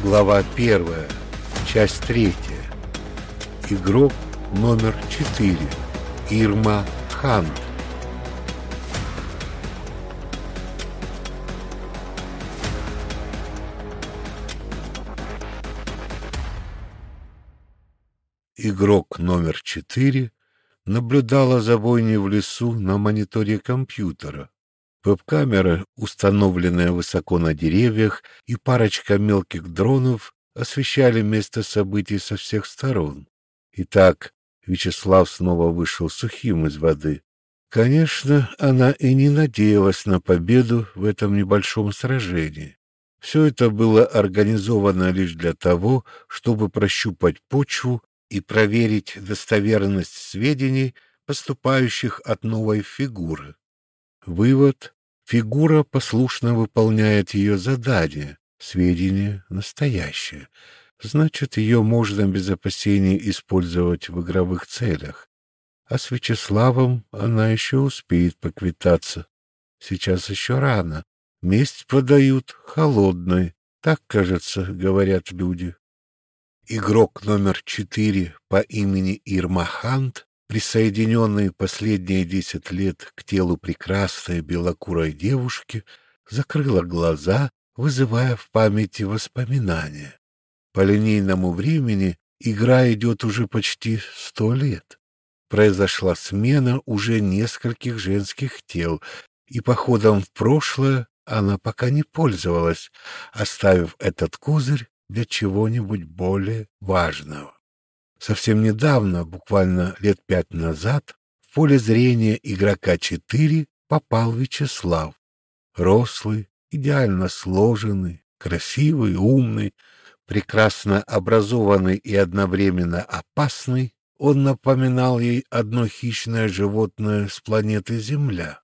Глава первая. Часть третья. Игрок номер четыре. Ирма Хант. Игрок номер четыре наблюдала за бойней в лесу на мониторе компьютера. Веб-камера, установленная высоко на деревьях, и парочка мелких дронов освещали место событий со всех сторон. Итак, Вячеслав снова вышел сухим из воды. Конечно, она и не надеялась на победу в этом небольшом сражении. Все это было организовано лишь для того, чтобы прощупать почву и проверить достоверность сведений, поступающих от новой фигуры. Вывод. Фигура послушно выполняет ее задание. Сведения настоящие. Значит, ее можно без опасений использовать в игровых целях. А с Вячеславом она еще успеет поквитаться. Сейчас еще рано. Месть подают холодной. Так, кажется, говорят люди. Игрок номер четыре по имени Ирма Хант присоединенный последние десять лет к телу прекрасной белокурой девушки, закрыла глаза, вызывая в памяти воспоминания. По линейному времени игра идет уже почти сто лет. Произошла смена уже нескольких женских тел, и походом в прошлое она пока не пользовалась, оставив этот козырь для чего-нибудь более важного. Совсем недавно, буквально лет пять назад, в поле зрения игрока 4 попал Вячеслав. Рослый, идеально сложенный, красивый, умный, прекрасно образованный и одновременно опасный, он напоминал ей одно хищное животное с планеты Земля.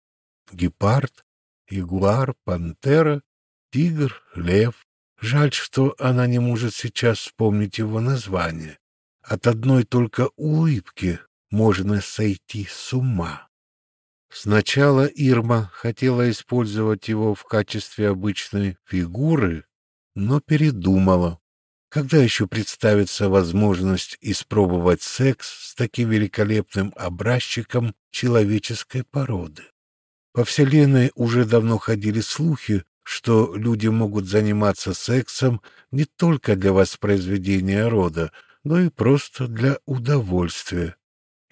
Гепард, ягуар, пантера, тигр, лев. Жаль, что она не может сейчас вспомнить его название. От одной только улыбки можно сойти с ума. Сначала Ирма хотела использовать его в качестве обычной фигуры, но передумала. Когда еще представится возможность испробовать секс с таким великолепным образчиком человеческой породы? По Вселенной уже давно ходили слухи, что люди могут заниматься сексом не только для воспроизведения рода, но и просто для удовольствия.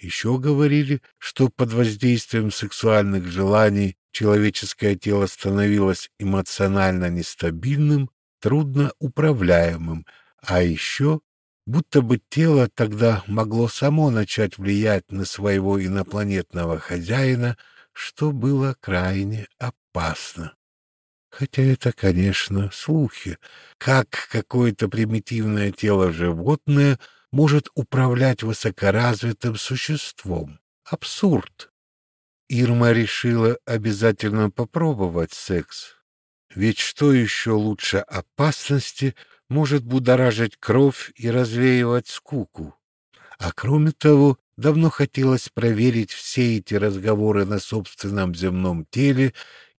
Еще говорили, что под воздействием сексуальных желаний человеческое тело становилось эмоционально нестабильным, трудно управляемым, а еще будто бы тело тогда могло само начать влиять на своего инопланетного хозяина, что было крайне опасно. Хотя это, конечно, слухи. Как какое-то примитивное тело животное может управлять высокоразвитым существом? Абсурд. Ирма решила обязательно попробовать секс. Ведь что еще лучше опасности может будоражить кровь и развеивать скуку? А кроме того, давно хотелось проверить все эти разговоры на собственном земном теле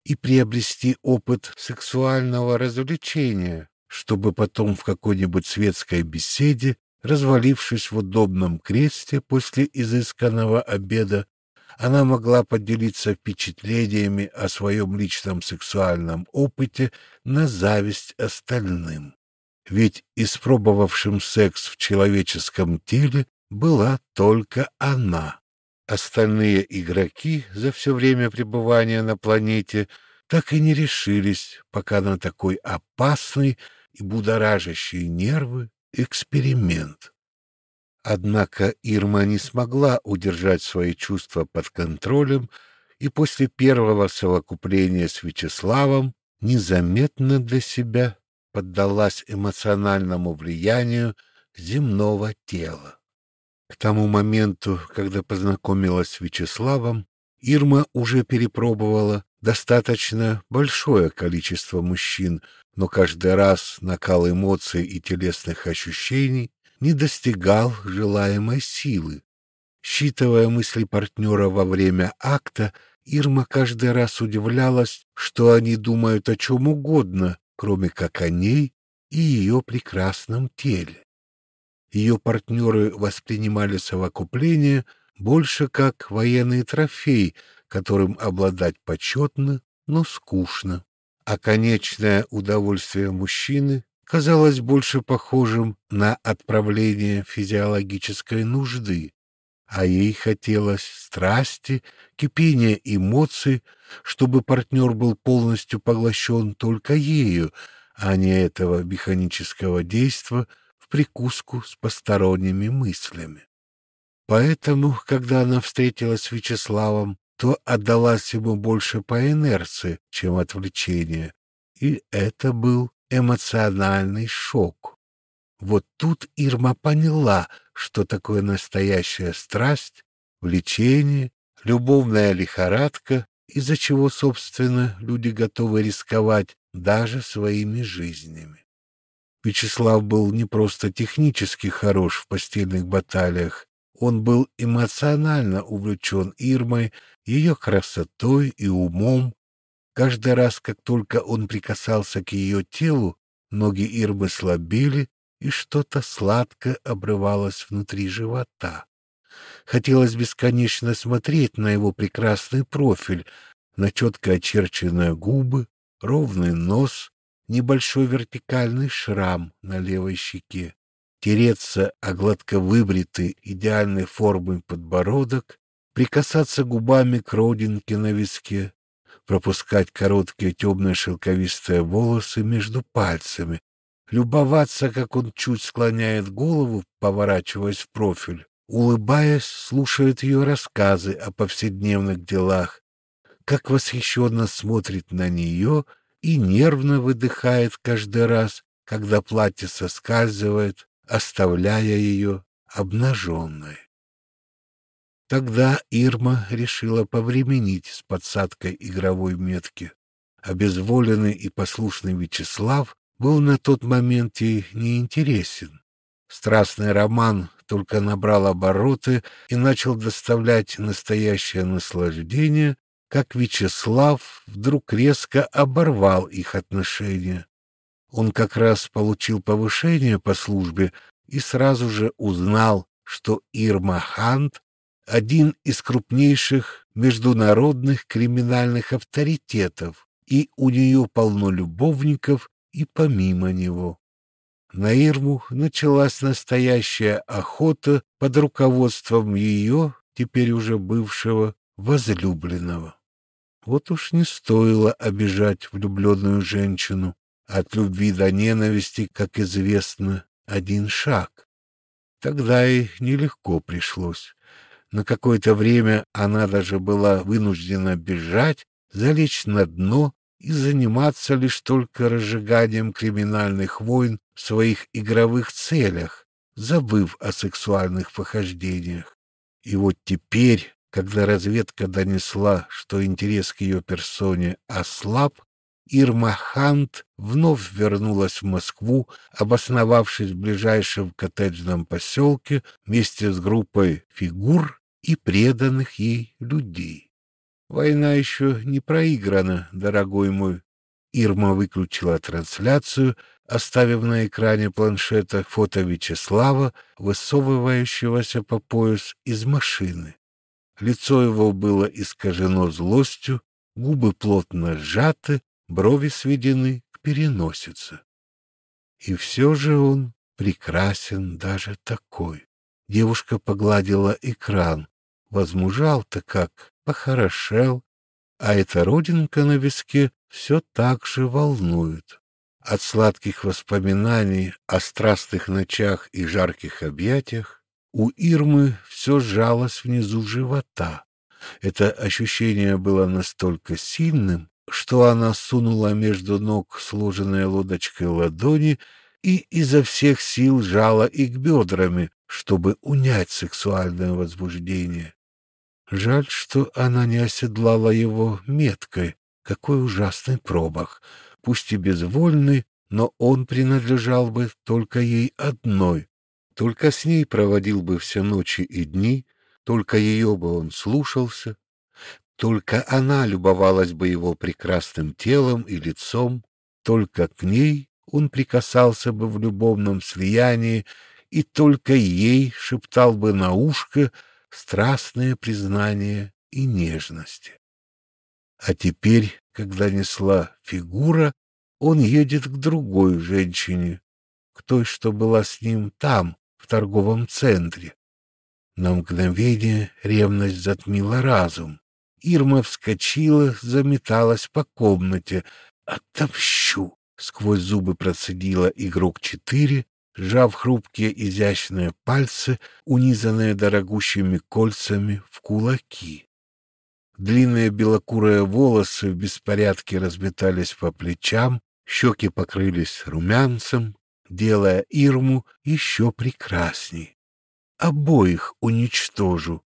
и приобрести опыт сексуального развлечения, чтобы потом в какой-нибудь светской беседе, развалившись в удобном кресле после изысканного обеда, она могла поделиться впечатлениями о своем личном сексуальном опыте на зависть остальным. Ведь испробовавшим секс в человеческом теле была только она. Остальные игроки за все время пребывания на планете так и не решились пока на такой опасный и будоражащий нервы эксперимент. Однако Ирма не смогла удержать свои чувства под контролем и после первого совокупления с Вячеславом незаметно для себя поддалась эмоциональному влиянию земного тела. К тому моменту, когда познакомилась с Вячеславом, Ирма уже перепробовала достаточно большое количество мужчин, но каждый раз накал эмоций и телесных ощущений не достигал желаемой силы. Считывая мысли партнера во время акта, Ирма каждый раз удивлялась, что они думают о чем угодно, кроме как о ней и ее прекрасном теле. Ее партнеры воспринимали совокупление больше как военный трофей, которым обладать почетно, но скучно. А конечное удовольствие мужчины казалось больше похожим на отправление физиологической нужды, а ей хотелось страсти, кипения эмоций, чтобы партнер был полностью поглощен только ею, а не этого механического в прикуску с посторонними мыслями. Поэтому, когда она встретилась с Вячеславом, то отдалась ему больше по инерции, чем отвлечение, и это был эмоциональный шок. Вот тут Ирма поняла, что такое настоящая страсть, влечение, любовная лихорадка, из-за чего, собственно, люди готовы рисковать даже своими жизнями. Вячеслав был не просто технически хорош в постельных баталиях, он был эмоционально увлечен Ирмой, ее красотой и умом. Каждый раз, как только он прикасался к ее телу, ноги Ирмы слабели, и что-то сладко обрывалось внутри живота. Хотелось бесконечно смотреть на его прекрасный профиль, на четко очерченные губы, ровный нос, небольшой вертикальный шрам на левой щеке, тереться о гладко выбритый идеальной формы подбородок, прикасаться губами к родинке на виске, пропускать короткие темные шелковистые волосы между пальцами, любоваться, как он чуть склоняет голову, поворачиваясь в профиль, улыбаясь, слушает ее рассказы о повседневных делах, как восхищенно смотрит на нее — и нервно выдыхает каждый раз, когда платье соскальзывает, оставляя ее обнаженной. Тогда Ирма решила повременить с подсадкой игровой метки. Обезволенный и послушный Вячеслав был на тот момент ей неинтересен. Страстный роман только набрал обороты и начал доставлять настоящее наслаждение, как Вячеслав вдруг резко оборвал их отношения. Он как раз получил повышение по службе и сразу же узнал, что Ирма Хант — один из крупнейших международных криминальных авторитетов, и у нее полно любовников и помимо него. На Ирму началась настоящая охота под руководством ее, теперь уже бывшего, возлюбленного. Вот уж не стоило обижать влюбленную женщину. От любви до ненависти, как известно, один шаг. Тогда ей нелегко пришлось. На какое-то время она даже была вынуждена бежать, залечь на дно и заниматься лишь только разжиганием криминальных войн в своих игровых целях, забыв о сексуальных похождениях. И вот теперь когда разведка донесла, что интерес к ее персоне ослаб, Ирма Хант вновь вернулась в Москву, обосновавшись в ближайшем коттеджном поселке вместе с группой фигур и преданных ей людей. Война еще не проиграна, дорогой мой. Ирма выключила трансляцию, оставив на экране планшета фото Вячеслава, высовывающегося по пояс из машины. Лицо его было искажено злостью, губы плотно сжаты, брови сведены к переносице. И все же он прекрасен даже такой. Девушка погладила экран. Возмужал-то как, похорошел, а эта родинка на виске все так же волнует. От сладких воспоминаний о страстных ночах и жарких объятиях у Ирмы все сжалось внизу живота. Это ощущение было настолько сильным, что она сунула между ног сложенной лодочкой ладони и изо всех сил жала их бедрами, чтобы унять сексуальное возбуждение. Жаль, что она не оседлала его меткой. Какой ужасный промах! Пусть и безвольный, но он принадлежал бы только ей одной. Только с ней проводил бы все ночи и дни, только ее бы он слушался, только она любовалась бы его прекрасным телом и лицом, только к ней он прикасался бы в любовном слиянии и только ей шептал бы на ушко страстное признание и нежности. А теперь, когда несла фигура, он едет к другой женщине, к той, что была с ним там, в торговом центре. На мгновение ревность затмила разум. Ирма вскочила, заметалась по комнате. «Отомщу!» — сквозь зубы процедила игрок четыре, сжав хрупкие изящные пальцы, унизанные дорогущими кольцами, в кулаки. Длинные белокурые волосы в беспорядке разметались по плечам, щеки покрылись румянцем, делая Ирму еще прекрасней. Обоих уничтожу.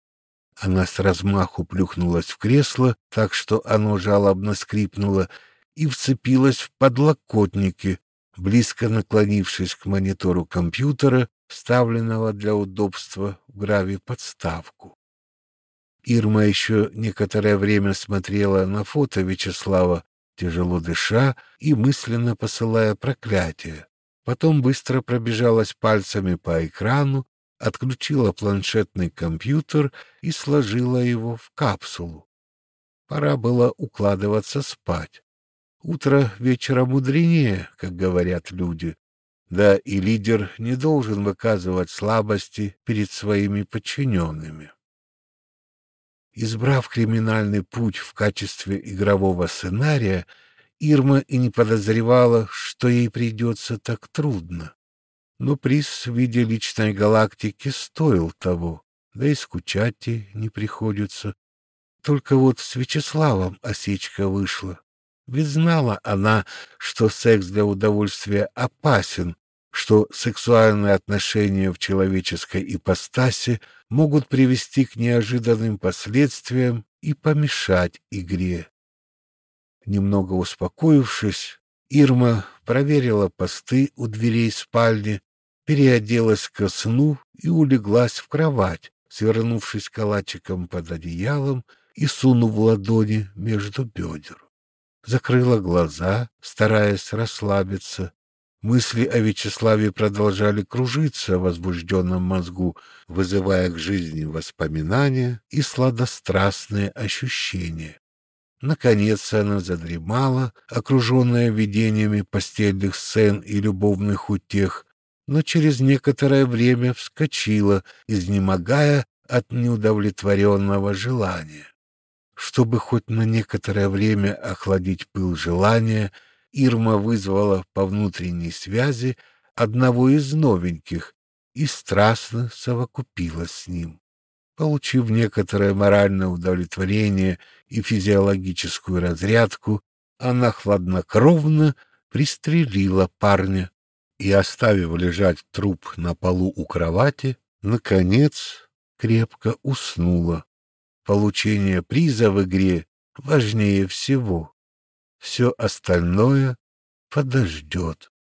Она с размаху плюхнулась в кресло, так что оно жалобно скрипнуло, и вцепилась в подлокотники, близко наклонившись к монитору компьютера, вставленного для удобства в грави-подставку. Ирма еще некоторое время смотрела на фото Вячеслава, тяжело дыша и мысленно посылая проклятие. Потом быстро пробежалась пальцами по экрану, отключила планшетный компьютер и сложила его в капсулу. Пора было укладываться спать. Утро вечера мудренее, как говорят люди. Да и лидер не должен выказывать слабости перед своими подчиненными. Избрав криминальный путь в качестве игрового сценария, Ирма и не подозревала, что ей придется так трудно. Но приз в виде личной галактики стоил того, да и скучать ей не приходится. Только вот с Вячеславом осечка вышла. Ведь знала она, что секс для удовольствия опасен, что сексуальные отношения в человеческой ипостаси могут привести к неожиданным последствиям и помешать игре. Немного успокоившись, Ирма проверила посты у дверей спальни, переоделась ко сну и улеглась в кровать, свернувшись калачиком под одеялом и сунув ладони между бедер. Закрыла глаза, стараясь расслабиться, Мысли о Вячеславе продолжали кружиться в возбужденном мозгу, вызывая к жизни воспоминания и сладострастные ощущения. Наконец она задремала, окруженная видениями постельных сцен и любовных утех, но через некоторое время вскочила, изнемогая от неудовлетворенного желания. Чтобы хоть на некоторое время охладить пыл желания, Ирма вызвала по внутренней связи одного из новеньких и страстно совокупилась с ним. Получив некоторое моральное удовлетворение и физиологическую разрядку, она хладнокровно пристрелила парня и, оставив лежать труп на полу у кровати, наконец крепко уснула. Получение приза в игре важнее всего. Все остальное подождет.